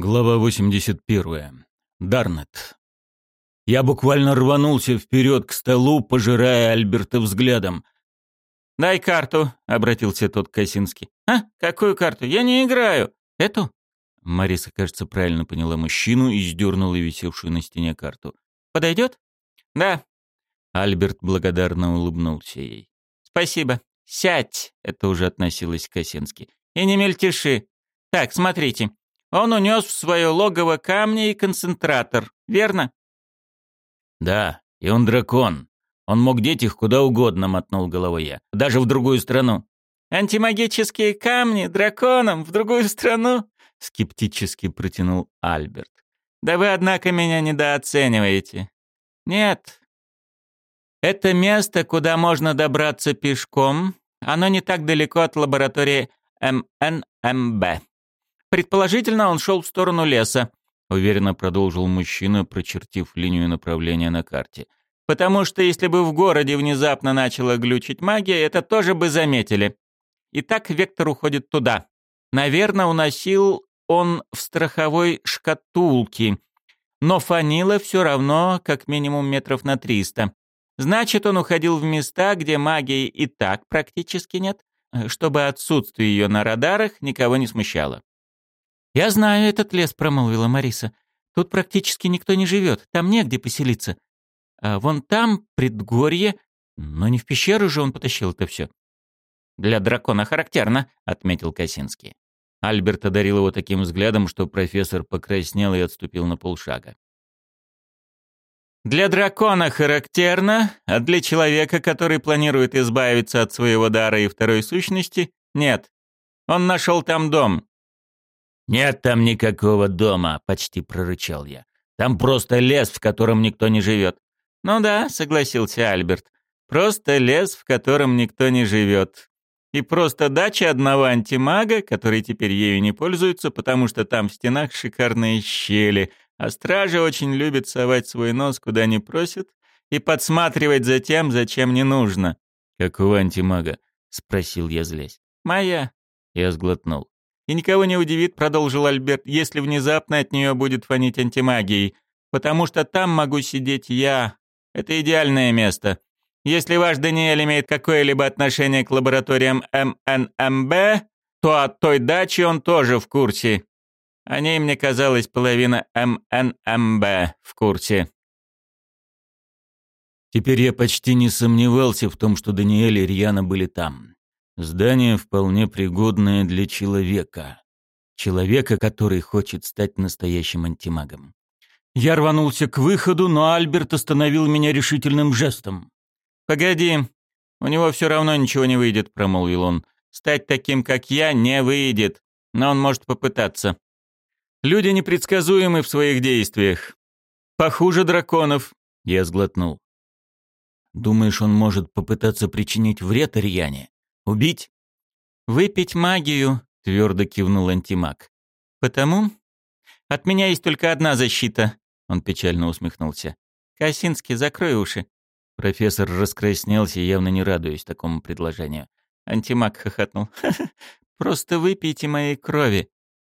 Глава 81. Дарнет. Я буквально рванулся вперед к столу, пожирая Альберта взглядом. «Дай карту», — обратился тот к Косински. «А? Какую карту? Я не играю. Эту?» Мариса, кажется, правильно поняла мужчину и сдернула висевшую на стене карту. «Подойдет?» «Да». Альберт благодарно улыбнулся ей. «Спасибо. Сядь!» — это уже относилось к Косински. «И не мельтеши. Так, смотрите. Он унес в свое логово камни и концентратор, верно? Да, и он дракон. Он мог деть их куда угодно, мотнул головой я. Даже в другую страну. Антимагические камни драконом в другую страну? Скептически протянул Альберт. Да вы, однако, меня недооцениваете. Нет. Это место, куда можно добраться пешком. Оно не так далеко от лаборатории МНМБ. Предположительно, он шел в сторону леса, уверенно продолжил мужчина, прочертив линию направления на карте. Потому что если бы в городе внезапно начала глючить магия, это тоже бы заметили. Итак, вектор уходит туда. Наверное, уносил он в страховой шкатулке, но фанило все равно как минимум метров на триста. Значит, он уходил в места, где магии и так практически нет, чтобы отсутствие ее на радарах никого не смущало. «Я знаю этот лес», — промолвила Мариса. «Тут практически никто не живет, там негде поселиться. А вон там предгорье, но не в пещеру же он потащил это все». «Для дракона характерно», — отметил Косинский. Альберт одарил его таким взглядом, что профессор покраснел и отступил на полшага. «Для дракона характерно, а для человека, который планирует избавиться от своего дара и второй сущности, нет. Он нашел там дом, «Нет там никакого дома», — почти прорычал я. «Там просто лес, в котором никто не живет». «Ну да», — согласился Альберт. «Просто лес, в котором никто не живет. И просто дача одного антимага, который теперь ею не пользуется, потому что там в стенах шикарные щели, а стражи очень любят совать свой нос куда не просят и подсматривать за тем, зачем не нужно». «Какого антимага?» — спросил я злясь. «Моя». Я сглотнул. И никого не удивит, продолжил Альберт, если внезапно от нее будет фонить антимагией, потому что там могу сидеть я. Это идеальное место. Если ваш Даниэль имеет какое-либо отношение к лабораториям МНМБ, то от той дачи он тоже в курсе. О ней, мне казалось, половина МНМБ в курсе. Теперь я почти не сомневался в том, что Даниэль и Рьяна были там. Здание вполне пригодное для человека. Человека, который хочет стать настоящим антимагом. Я рванулся к выходу, но Альберт остановил меня решительным жестом. «Погоди, у него все равно ничего не выйдет», — промолвил он. «Стать таким, как я, не выйдет, но он может попытаться. Люди непредсказуемы в своих действиях. Похуже драконов», — я сглотнул. «Думаешь, он может попытаться причинить вред Ариане?» Убить? Выпить магию, твердо кивнул антимаг. Потому от меня есть только одна защита. Он печально усмехнулся. Косинский, закрой уши. Профессор раскраснелся, явно не радуясь такому предложению. Антимаг хохотнул. просто выпейте моей крови.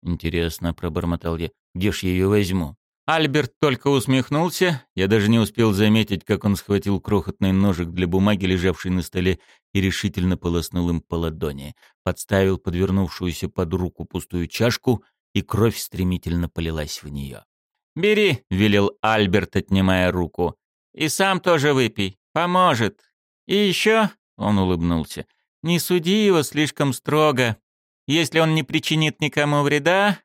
Интересно, пробормотал я. Где ж ее возьму? Альберт только усмехнулся. Я даже не успел заметить, как он схватил крохотный ножик для бумаги, лежавший на столе, и решительно полоснул им по ладони. Подставил подвернувшуюся под руку пустую чашку, и кровь стремительно полилась в нее. «Бери», — велел Альберт, отнимая руку. «И сам тоже выпей. Поможет. И еще», — он улыбнулся, — «не суди его слишком строго. Если он не причинит никому вреда,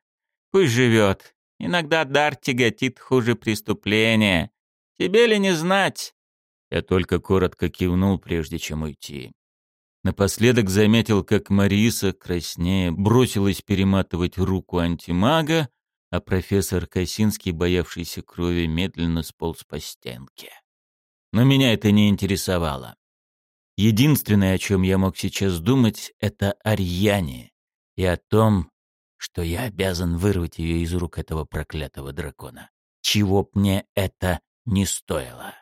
пусть живет. Иногда дар тяготит хуже преступления. Тебе ли не знать?» Я только коротко кивнул, прежде чем уйти. Напоследок заметил, как Мариса, краснея, бросилась перематывать руку антимага, а профессор Косинский, боявшийся крови, медленно сполз по стенке. Но меня это не интересовало. Единственное, о чем я мог сейчас думать, это о Рьяне и о том, что я обязан вырвать ее из рук этого проклятого дракона. Чего б мне это не стоило.